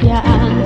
yeah